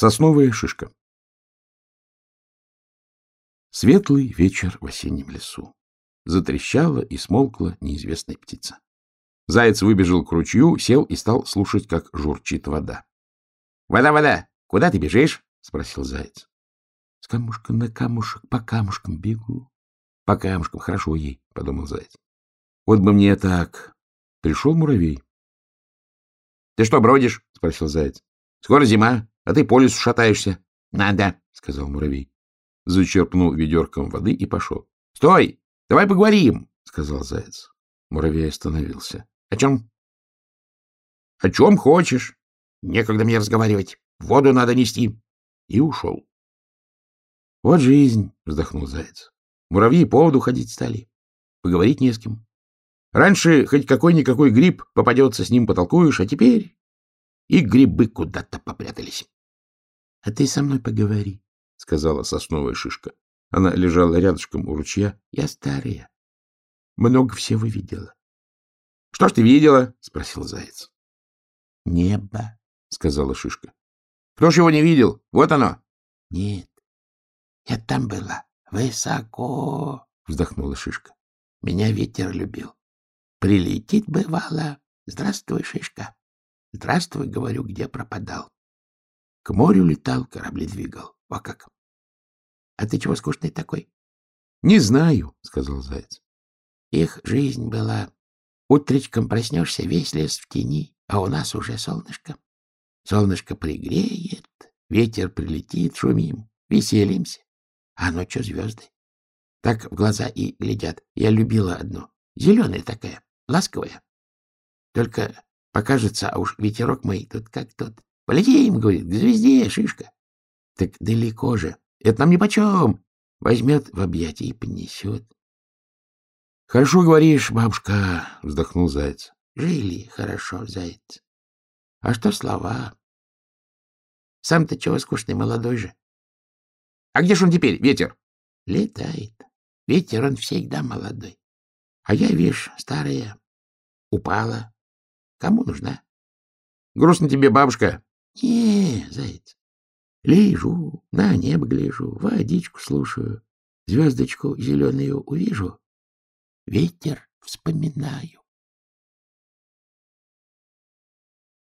Сосновая шишка. Светлый вечер в осеннем лесу. Затрещала и смолкла неизвестная птица. Заяц выбежал к ручью, сел и стал слушать, как журчит вода. — Вода, вода! Куда ты бежишь? — спросил заяц. — С камушка на камушек, по камушкам бегу. — По камушкам, хорошо ей, — подумал заяц. — Вот бы мне так. Пришел муравей. — Ты что, бродишь? — спросил заяц. — Скоро зима, а ты по лесу шатаешься. — Надо, — сказал муравей. Зачерпнул ведерком воды и пошел. — Стой! Давай поговорим, — сказал заяц. Муравей остановился. — О чем? — О чем хочешь. Некогда мне разговаривать. Воду надо нести. И ушел. — Вот жизнь, — вздохнул заяц. Муравьи по воду ходить стали. Поговорить не с кем. Раньше хоть какой-никакой гриб попадется, с ним потолкуешь, а теперь и грибы куда-то попрятались. — А ты со мной поговори, — сказала сосновая шишка. Она лежала рядышком у ручья. — Я старая. Много всего видела. — Что ж ты видела? — спросил заяц. — Небо, — сказала шишка. — Кто ж его не видел? Вот оно. — Нет, я там была, высоко, — вздохнула шишка. Меня ветер любил. Прилетит бывало. Здравствуй, шишка. Здравствуй, говорю, где пропадал. К морю летал, корабли двигал. Во как. А ты чего скучный такой? — Не знаю, — сказал заяц. Их жизнь была. Утречком проснешься, весь лес в тени, а у нас уже солнышко. Солнышко пригреет, ветер прилетит, шумим, веселимся. А ночью звезды. Так в глаза и глядят. Я любила одну. Зеленая такая, ласковая. Только покажется, а уж ветерок мой тут как тот. Полетим, говорит, к звезде, шишка. Так далеко же. Это нам нипочем. Возьмет в объятия и понесет. — Хорошо говоришь, бабушка, — вздохнул заяц. — Жили хорошо, заяц. А что слова? Сам-то чего скучный, молодой же. — А где ж он теперь, ветер? — Летает. Ветер он всегда молодой. А я, видишь, старая, упала. Кому нужна? — Грустно тебе, бабушка? — Не, заяц. Лежу, на небо гляжу, водичку слушаю, звездочку зеленую увижу. Ветер вспоминаю.